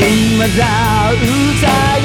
今だ疑うば